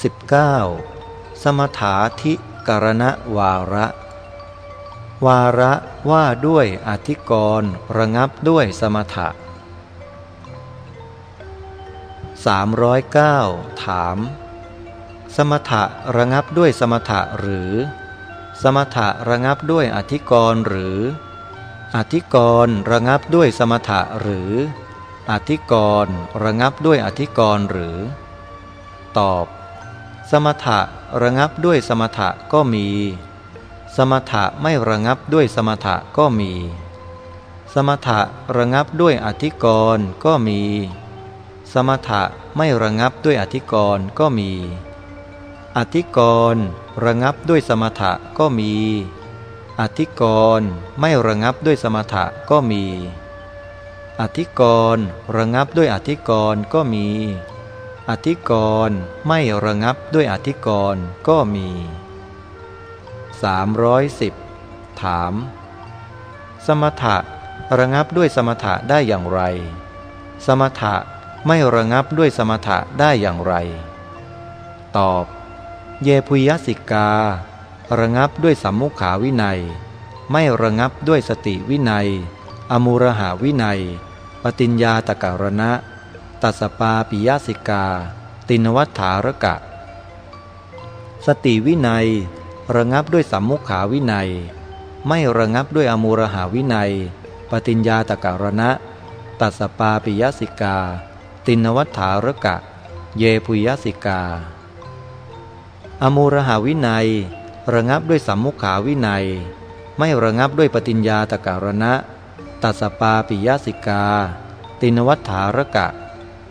19. สมถาธิกรณวาระ วาระว่าด้วยอธิกรณ์ระงับด้วยสมถะ 309 ถาม สมถะระงับด้วยสมถะหรือ สมถะระงับด้วยอธิกรณ์หรือ อธิกรณ์ระงับด้วยสมถะหรือ อธิกรณ์ระงับด้วยอธิกรณ์หรือ ตอบ สมถะระงับด้วยสมถะก็มี สมถะไม่ระงับด้วยสมถะก็มี สมถะระงับด้วยอธิกรณ์ก็มี สมถะไม่ระงับด้วยอธิกรณ์ก็มี อธิกรณ์ระงับด้วยสมถะก็มี อธิกรณ์ไม่ระงับด้วยสมถะก็มี อธิกรณ์ระงับด้วยอธิกรณ์ก็มี อธิกรณ์ไม่ระงับด้วยอธิกรณ์ก็มี 310 ถาม สมถะระงับด้วยสมถะได้อย่างไร สมถะไม่ระงับด้วยสมถะได้อย่างไร ตอบ เยพุยสิกา ระงับด้วยสัมมุขาวินัย ไม่ระงับด้วยสติวินัย อมูรหาวินัย ปฏิญญาตะการณะ ตัสปาปิยสิกา ตินวัฏฐารกะ สติวินัย ระงับด้วยสัมมุขาวินัย ไม่ระงับด้วยอมูฬหวินัย ปฏิญญาตกรณะ ตัสสปาปิยสิกา ตินวัฏฐารกะ เยพุยสิกา อมูรหาวินัย ระงับด้วยสัมมุขาวินัย ไม่ระงับด้วยปฏิญญาตการณะ ตัสปาปิยสิกา ตินวัฏฐารกะ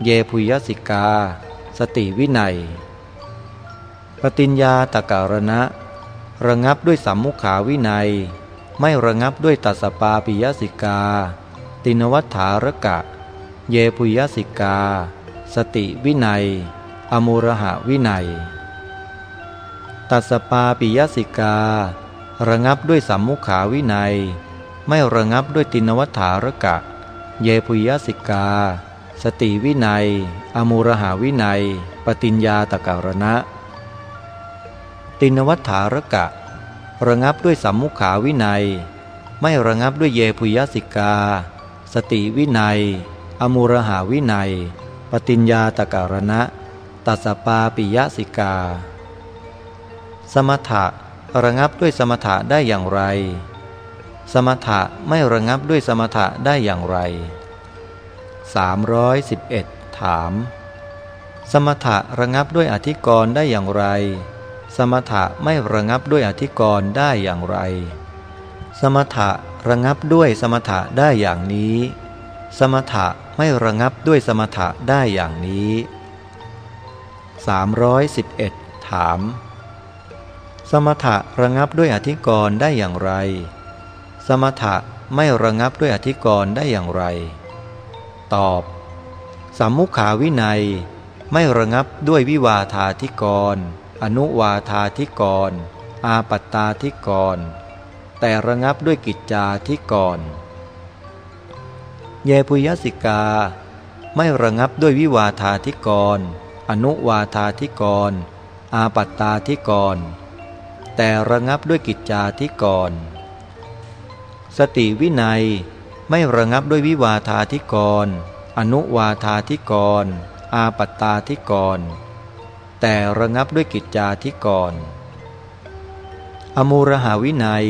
เยพุยสิกา สติวินัย ปฏิญญาตการณะ ระงับด้วยสัมมุขาวินัย ไม่ระงับด้วยตัสปาปิยสิกา ตินวัฏฐารกะ เยพุยสิกา สติวินัย อมูรหาวินัย ตัสปาปิยสิกา ระงับด้วยสัมมุขาวินัย ไม่ระงับด้วยตินวัฏฐารกะ เยพุยสิกา สติวินัย อมูรหาวินัย ปฏิญญาตการณะ ตินวัฏฐารกะ ระงับด้วยสัมมุขาวินัย ไม่ระงับด้วยเยพุยสิกา สติวินัย อมูรหาวินัย ปฏิญญาตการณะ ตัสปาปิยสิกา สมถะระงับด้วยสมถะได้อย่างไร สมถะไม่ระงับด้วยสมถะได้อย่างไร 311 ถาม สมถะระงับด้วยอธิกรณ์ได้อย่างไร สมถะไม่ระงับด้วยอธิกรณ์ได้อย่างไร สมถะระงับด้วยสมถะได้อย่างนี้ สมถะไม่ระงับด้วยสมถะได้อย่างนี้ 311 ถาม สมถะระงับด้วยอธิกรณ์ได้อย่างไร สมถะไม่ระงับด้วยอธิกรณ์ได้อย่างไร ตอบสัมมุขาวินัย ไม่ระงับด้วยวิวาทาธิกร อนุวาทาธิกร อาปัตตาธิกร แต่ระงับด้วยกิจจาธิกร เยปุยสิกา ไม่ระงับด้วยวิวาทาธิกร อนุวาทาธิกร อาปัตตาธิกร แต่ระงับด้วยกิจจาธิกร สติวินัย ไม่ระงับด้วยวิวาทาธิกร อนุวาทาธิกร อาปัตตาธิกร แต่ระงับด้วยกิจจาธิกร อมูรหาวินัย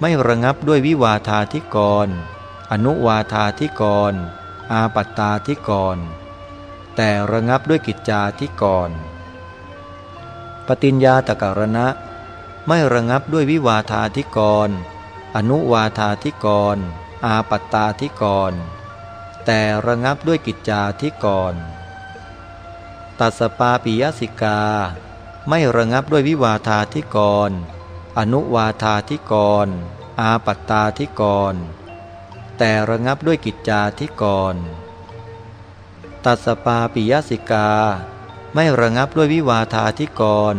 ไม่ระงับด้วยวิวาทาธิกร อนุวาทาธิกร อาปัตตาธิกร แต่ระงับด้วยกิจจาธิกร ปฏิญญาตการณะ ไม่ระงับด้วยวิวาทาธิกร อนุวาทาธิกร อาปัตตาธิกร แต่ระงับด้วยกิจจาธิกร ตัสปาปิยสิกา ไม่ระงับด้วยวิวาทาธิกร อนุวาทาธิกร อาปัตตาธิกร แต่ระงับด้วยกิจจาธิกร ตัสปาปิยสิกา ไม่ระงับด้วยวิวาทาธิกร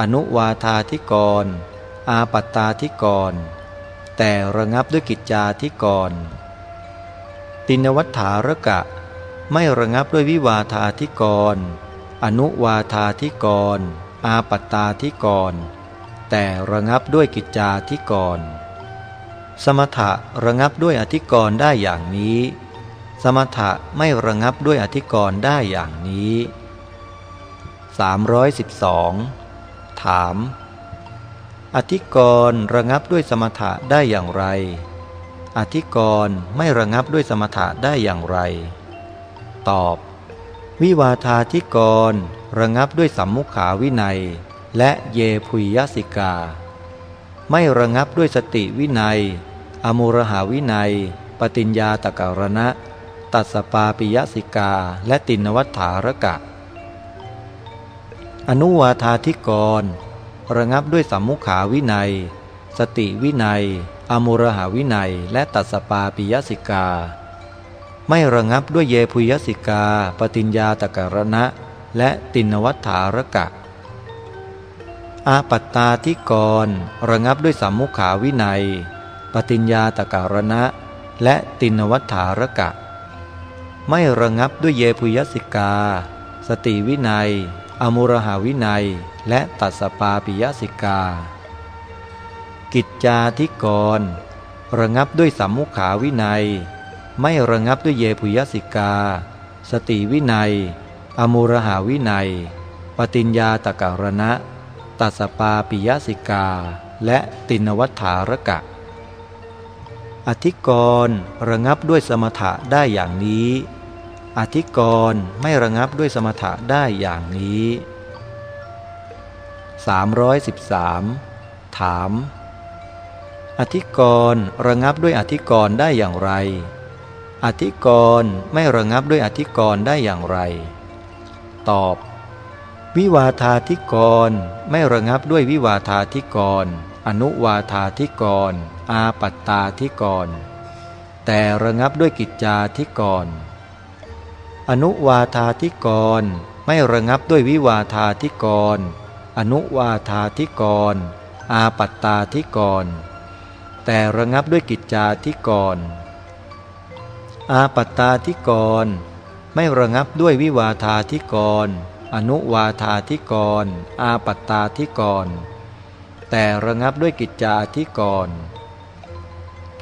อนุวาทาธิกร อาปัตตาธิกร แต่ระงับด้วยกิจจาธิกร ตินวัฏฐารกะ ไม่ระงับด้วยวิวาทาธิกร อนุวาธาธิกร อาปัตตาธิกร แต่ระงับด้วยกิจจาธิกร สมถะระงับด้วยอธิกรได้อย่างนี้ สมถะไม่ระงับด้วยอธิกรได้อย่างนี้ 312 ถาม อธิกรณ์ระงับด้วยสมถะได้อย่างไร อธิกรณ์ไม่ระงับด้วยสมถะได้อย่างไร ตอบ วิวาทาธิกรณ์ระงับด้วยสัมมุขาวินัย และเยพุยยสิกา ไม่ระงับด้วยสติวินัย อมุรหาวินัย ปฏิญญาตการณะ ตัสปาปิยสิกา และตินวัฏฐารกะ อนุวาธาธิกร ระงับด้วยสัมมุขาวินัย สติวินัย อมุรหาวินัย และตัสปาปิยสิกา ไม่ระงับด้วยเยพุยสิกา ปฏิญญาตการณะ และตินวัฏฐารกะ อาปัตตาธิกร ระงับด้วยสัมมุขาวินัย ปฏิญญาตการณะ และตินวัฏฐารกะ ไม่ระงับด้วยเยพุยสิกา สติวินัย อมุรหาวินัยและตัสปาปิยสิกา กิจจาธิกร ระงับด้วยสัมมุขาวินัย ไม่ระงับด้วยเยพุยสิกา สติวินัย อมุรหาวินัย ปฏิญญาตการณะ ตัสปาปิยสิกา และตินวัฏฐารกะ อธิกร ระงับด้วยสมถะได้อย่างนี้ อธิกรณ์ไม่ระงับด้วยสมถะได้อย่างนี้ 313 ถาม อธิกรณ์ระงับด้วยอธิกรณ์ได้อย่างไร อธิกรณ์ไม่ระงับด้วยอธิกรณ์ได้อย่างไร ตอบ วิวาทาธิกรณ์ไม่ระงับด้วยวิวาทาธิกรณ์อนุวาทาธิกรณ์อาปัตตาธิกรณ์แต่ระงับด้วยกิจจาธิกรณ์ อนุวาทาธิกร ไม่ระงับด้วยวิวาทาธิกร อนุวาทาธิกร อาปัตตาธิกร แต่ระงับด้วยกิจจาธิกร อาปัตตาธิกร ไม่ระงับด้วยวิวาทาธิกร อนุวาทาธิกร อาปัตตาธิกร แต่ระงับด้วยกิจจาธิกร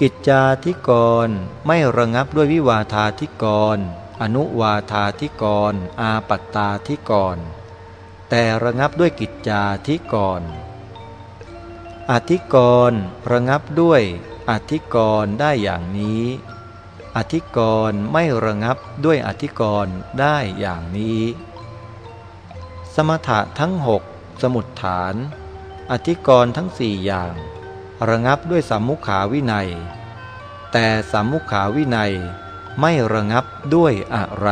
กิจจาธิกร ไม่ระงับด้วยวิวาทาธิกร อนุวาทาธิกร อาปัตตาธิกร แต่ระงับด้วยกิจจาธิกร อธิกรระงับด้วยอธิกรได้อย่างนี้ อธิกรไม่ระงับด้วยอธิกรได้อย่างนี้ สมถะทั้งหกสมุดฐาน อธิกรทั้งสี่อย่าง ระงับด้วยสัมมุขาวินัย แต่สัมมุขาวินัย ไม่ระงับด้วยอะไร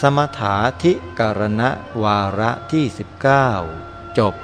สมถาธิกรณวาระที่ 19 จบ